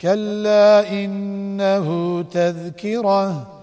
كلا إنه تذكرة.